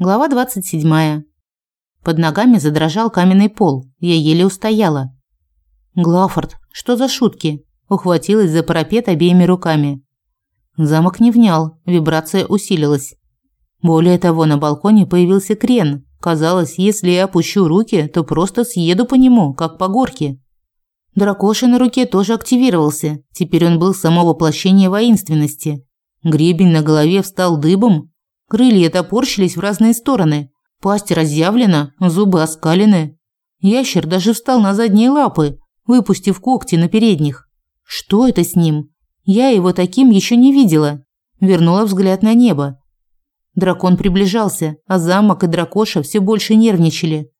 Глава 27. Под ногами задрожал каменный пол. Я еле устояла. Глафорд, что за шутки? Ухватилась за парапет обеими руками. Замок не внял, вибрация усилилась. Более того, на балконе появился крен. Казалось, если я опущу руки, то просто съеду по нему, как по горке. Дракоша на руке тоже активировался. Теперь он был само воплощение воинственности. Гребень на голове встал дыбом, крылья топорщились в разные стороны, пасть разъявлена, зубы оскалены. Ящер даже встал на задние лапы, выпустив когти на передних. Что это с ним? Я его таким еще не видела. Вернула взгляд на небо. Дракон приближался, а замок и дракоша все больше нервничали.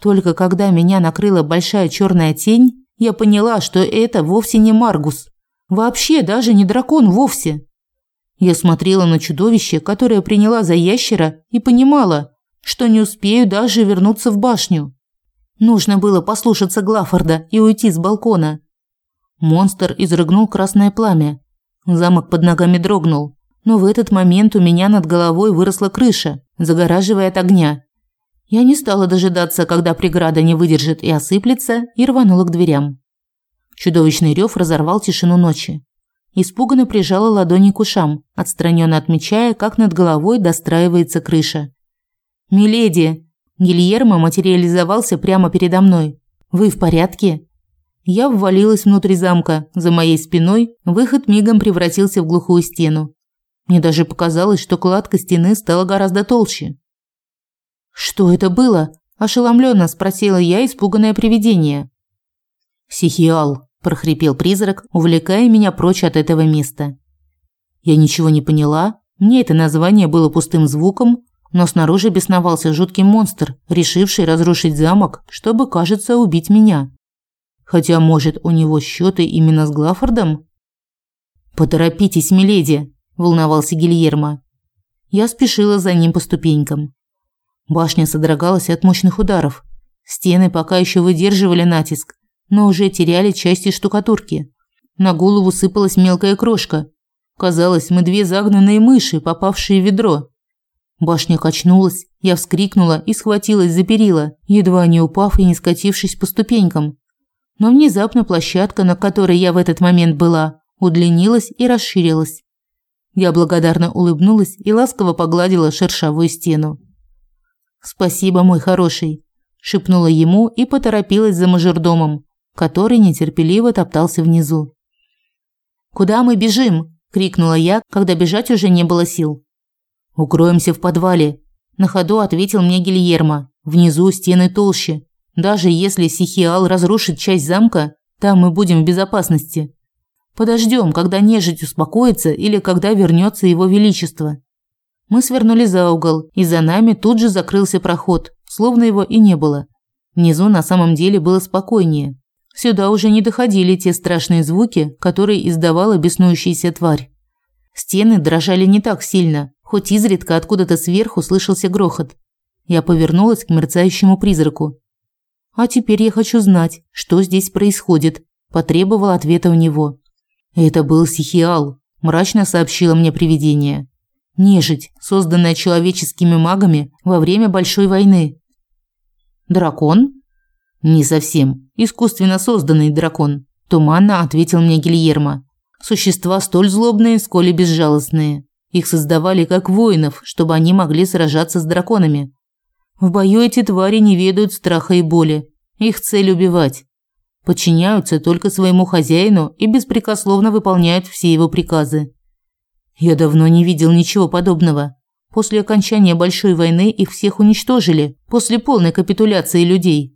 Только когда меня накрыла большая черная тень, я поняла, что это вовсе не Маргус. Вообще даже не дракон вовсе. Я смотрела на чудовище, которое приняла за ящера, и понимала, что не успею даже вернуться в башню. Нужно было послушаться Глафорда и уйти с балкона. Монстр изрыгнул красное пламя. Замок под ногами дрогнул, но в этот момент у меня над головой выросла крыша, загораживая от огня. Я не стала дожидаться, когда преграда не выдержит и осыплется, и рванула к дверям. Чудовищный рев разорвал тишину ночи. Испуганно прижала ладони к ушам, отстраненно отмечая, как над головой достраивается крыша. «Миледи!» Гильермо материализовался прямо передо мной. «Вы в порядке?» Я ввалилась внутрь замка. За моей спиной выход мигом превратился в глухую стену. Мне даже показалось, что кладка стены стала гораздо толще. «Что это было?» – ошеломленно спросила я испуганное привидение. «Сихиал», прохрипел призрак, увлекая меня прочь от этого места. Я ничего не поняла. Мне это название было пустым звуком, но снаружи бесновался жуткий монстр, решивший разрушить замок, чтобы, кажется, убить меня. Хотя, может, у него счеты именно с Глафордом? Поторопитесь, миледи, волновался Гильермо. Я спешила за ним по ступенькам. Башня содрогалась от мощных ударов. Стены пока еще выдерживали натиск, но уже теряли части штукатурки. На голову сыпалась мелкая крошка. Казалось, мы две загнанные мыши, попавшие в ведро. Башня качнулась, я вскрикнула и схватилась за перила, едва не упав и не скатившись по ступенькам. Но внезапно площадка, на которой я в этот момент была, удлинилась и расширилась. Я благодарно улыбнулась и ласково погладила шершавую стену. «Спасибо, мой хороший», – шепнула ему и поторопилась за мажордомом, который нетерпеливо топтался внизу. «Куда мы бежим?» – крикнула я, когда бежать уже не было сил. «Укроемся в подвале», – на ходу ответил мне Гильермо. «Внизу стены толще. Даже если Сихиал разрушит часть замка, там мы будем в безопасности. Подождем, когда нежить успокоится или когда вернется его величество». Мы свернули за угол, и за нами тут же закрылся проход, словно его и не было. Внизу на самом деле было спокойнее. Сюда уже не доходили те страшные звуки, которые издавала беснующаяся тварь. Стены дрожали не так сильно, хоть изредка откуда-то сверху слышался грохот. Я повернулась к мерцающему призраку. «А теперь я хочу знать, что здесь происходит», – потребовал ответа у него. «Это был Сихиал», – мрачно сообщило мне привидение. «Нежить, созданная человеческими магами во время Большой войны». «Дракон?» «Не совсем. Искусственно созданный дракон», – туманно ответил мне Гильермо. «Существа столь злобные, сколь и безжалостные. Их создавали как воинов, чтобы они могли сражаться с драконами. В бою эти твари не ведают страха и боли. Их цель – убивать. Подчиняются только своему хозяину и беспрекословно выполняют все его приказы. Я давно не видел ничего подобного. После окончания Большой войны их всех уничтожили, после полной капитуляции людей.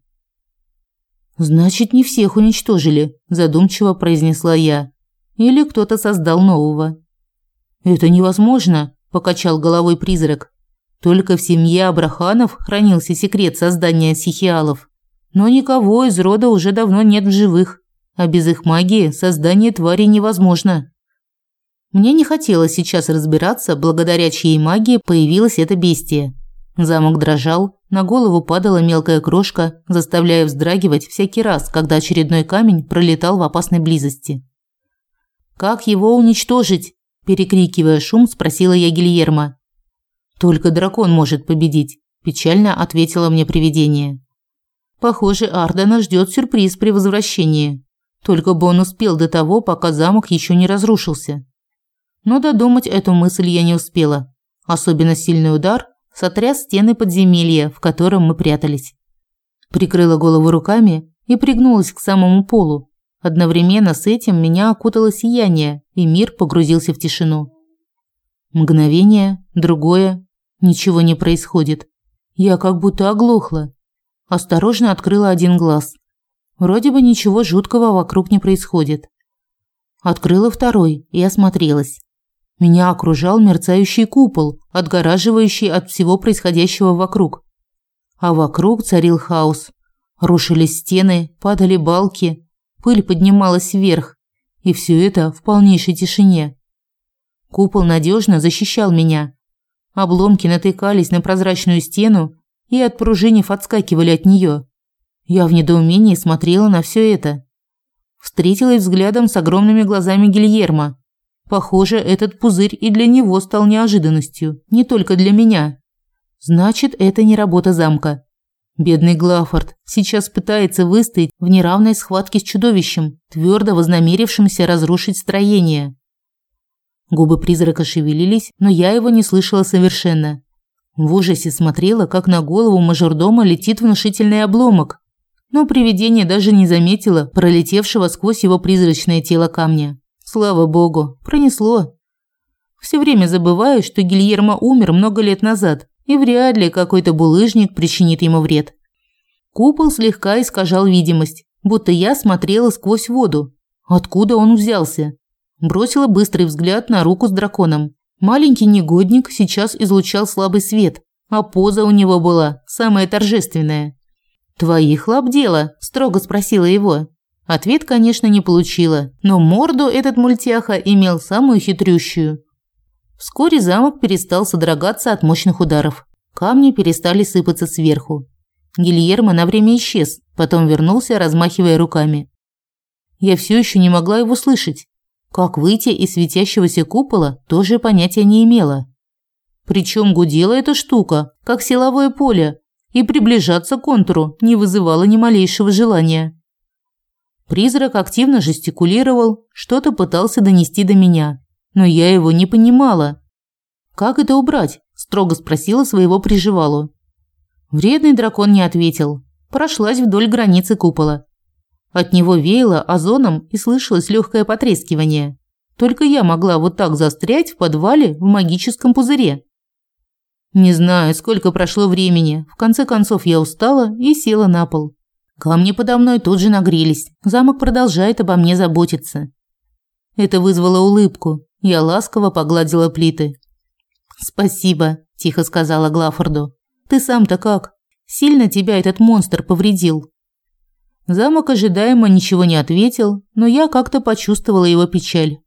Значит, не всех уничтожили, задумчиво произнесла я. Или кто-то создал нового. Это невозможно, покачал головой призрак. Только в семье Абраханов хранился секрет создания сихиалов. Но никого из рода уже давно нет в живых, а без их магии создание твари невозможно. Мне не хотелось сейчас разбираться, благодаря чьей магии появилось это бестие. Замок дрожал, на голову падала мелкая крошка, заставляя вздрагивать всякий раз, когда очередной камень пролетал в опасной близости. «Как его уничтожить?» – перекрикивая шум, спросила я Гильермо. Только дракон может победить, печально ответило мне привидение. Похоже, Ардена ждет сюрприз при возвращении. Только бы он успел до того, пока замок еще не разрушился. Но додумать эту мысль я не успела. Особенно сильный удар сотряс стены подземелья, в котором мы прятались. Прикрыла голову руками и пригнулась к самому полу. Одновременно с этим меня окутало сияние, и мир погрузился в тишину. Мгновение, другое, ничего не происходит. Я как будто оглохла. Осторожно открыла один глаз. Вроде бы ничего жуткого вокруг не происходит. Открыла второй и осмотрелась. Меня окружал мерцающий купол, отгораживающий от всего происходящего вокруг. А вокруг царил хаос. Рушились стены, падали балки, пыль поднималась вверх, и все это в полнейшей тишине. Купол надежно защищал меня. Обломки натыкались на прозрачную стену и, отпружинив, отскакивали от нее. Я в недоумении смотрела на все это. Встретилась взглядом с огромными глазами Гильермо, Похоже, этот пузырь и для него стал неожиданностью, не только для меня. Значит, это не работа замка. Бедный Глафорд сейчас пытается выстоять в неравной схватке с чудовищем, твердо вознамерившимся разрушить строение. Губы призрака шевелились, но я его не слышала совершенно. В ужасе смотрела, как на голову мажордома летит внушительный обломок, но привидение даже не заметило пролетевшего сквозь его призрачное тело камня. Слава богу, пронесло. Все время забываю, что Гильермо умер много лет назад, и вряд ли какой-то булыжник причинит ему вред. Купол слегка искажал видимость, будто я смотрела сквозь воду. Откуда он взялся? Бросила быстрый взгляд на руку с драконом. Маленький негодник сейчас излучал слабый свет, а поза у него была самая торжественная. «Твоих лап дело?» – строго спросила его. Ответ, конечно, не получила, но морду этот мультяха имел самую хитрющую. Вскоре замок перестал содрогаться от мощных ударов. Камни перестали сыпаться сверху. Гильермо на время исчез, потом вернулся, размахивая руками. Я все еще не могла его слышать. Как выйти из светящегося купола, тоже понятия не имела. Причем гудела эта штука, как силовое поле, и приближаться к контуру не вызывало ни малейшего желания. Призрак активно жестикулировал, что-то пытался донести до меня, но я его не понимала. «Как это убрать?» – строго спросила своего приживалу. Вредный дракон не ответил. Прошлась вдоль границы купола. От него веяло озоном и слышалось легкое потрескивание. Только я могла вот так застрять в подвале в магическом пузыре. Не знаю, сколько прошло времени. В конце концов я устала и села на пол. Камни подо мной тут же нагрелись. Замок продолжает обо мне заботиться. Это вызвало улыбку. Я ласково погладила плиты. «Спасибо», – тихо сказала Глафорду. «Ты сам-то как? Сильно тебя этот монстр повредил?» Замок ожидаемо ничего не ответил, но я как-то почувствовала его печаль.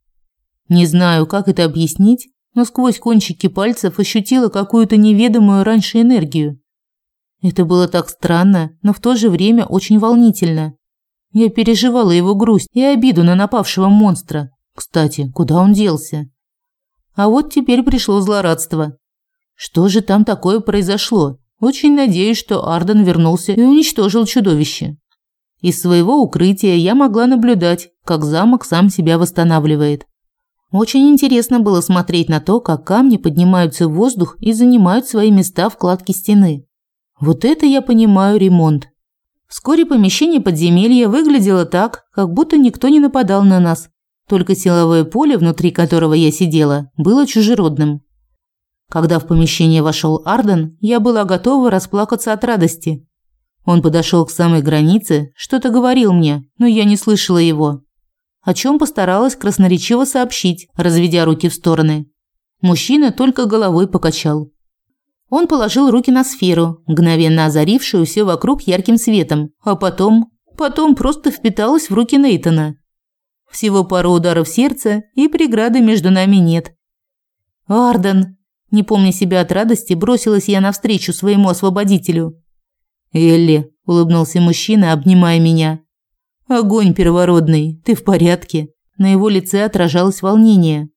Не знаю, как это объяснить, но сквозь кончики пальцев ощутила какую-то неведомую раньше энергию. Это было так странно, но в то же время очень волнительно. Я переживала его грусть и обиду на напавшего монстра. Кстати, куда он делся? А вот теперь пришло злорадство. Что же там такое произошло? Очень надеюсь, что Арден вернулся и уничтожил чудовище. Из своего укрытия я могла наблюдать, как замок сам себя восстанавливает. Очень интересно было смотреть на то, как камни поднимаются в воздух и занимают свои места в кладке стены. Вот это я понимаю ремонт. Вскоре помещение подземелья выглядело так, как будто никто не нападал на нас. Только силовое поле, внутри которого я сидела, было чужеродным. Когда в помещение вошел Арден, я была готова расплакаться от радости. Он подошел к самой границе, что-то говорил мне, но я не слышала его. О чем постаралась красноречиво сообщить, разведя руки в стороны. Мужчина только головой покачал. Он положил руки на сферу, мгновенно озарившую все вокруг ярким светом, а потом... Потом просто впиталась в руки Нейтона. Всего пару ударов сердца, и преграды между нами нет. «Арден!» Не помня себя от радости, бросилась я навстречу своему освободителю. «Элли!» – улыбнулся мужчина, обнимая меня. «Огонь первородный, ты в порядке?» На его лице отражалось волнение.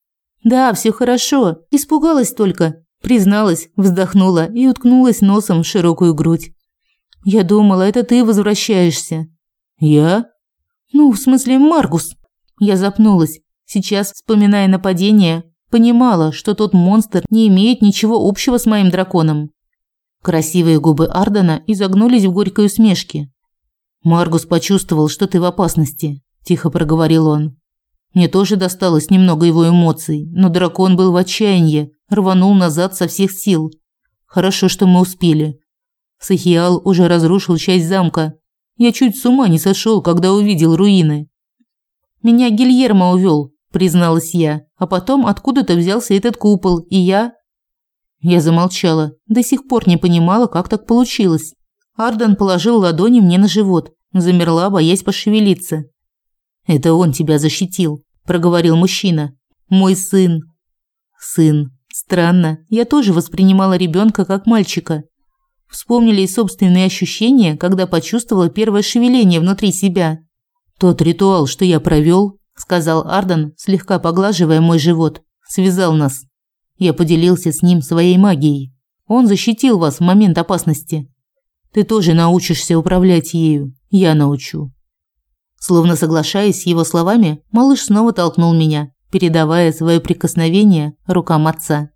«Да, все хорошо. Испугалась только. Призналась, вздохнула и уткнулась носом в широкую грудь. Я думала, это ты возвращаешься. Я? Ну, в смысле, Маркус. Я запнулась. Сейчас, вспоминая нападение, понимала, что тот монстр не имеет ничего общего с моим драконом. Красивые губы Ардена изогнулись в горькой усмешке. Маргус почувствовал, что ты в опасности, тихо проговорил он. Мне тоже досталось немного его эмоций, но дракон был в отчаянии, рванул назад со всех сил. Хорошо, что мы успели. Сахиал уже разрушил часть замка. Я чуть с ума не сошел, когда увидел руины. Меня Гильермо увел, призналась я, а потом откуда-то взялся этот купол, и я Я замолчала, до сих пор не понимала, как так получилось. Ардан положил ладони мне на живот, замерла, боясь пошевелиться. Это он тебя защитил, проговорил мужчина. Мой сын. Сын. Странно, я тоже воспринимала ребенка как мальчика. Вспомнили и собственные ощущения, когда почувствовала первое шевеление внутри себя. Тот ритуал, что я провел, сказал Ардан, слегка поглаживая мой живот, связал нас. Я поделился с ним своей магией. Он защитил вас в момент опасности. Ты тоже научишься управлять ею. Я научу. Словно соглашаясь с его словами, малыш снова толкнул меня, передавая свое прикосновение рукам отца.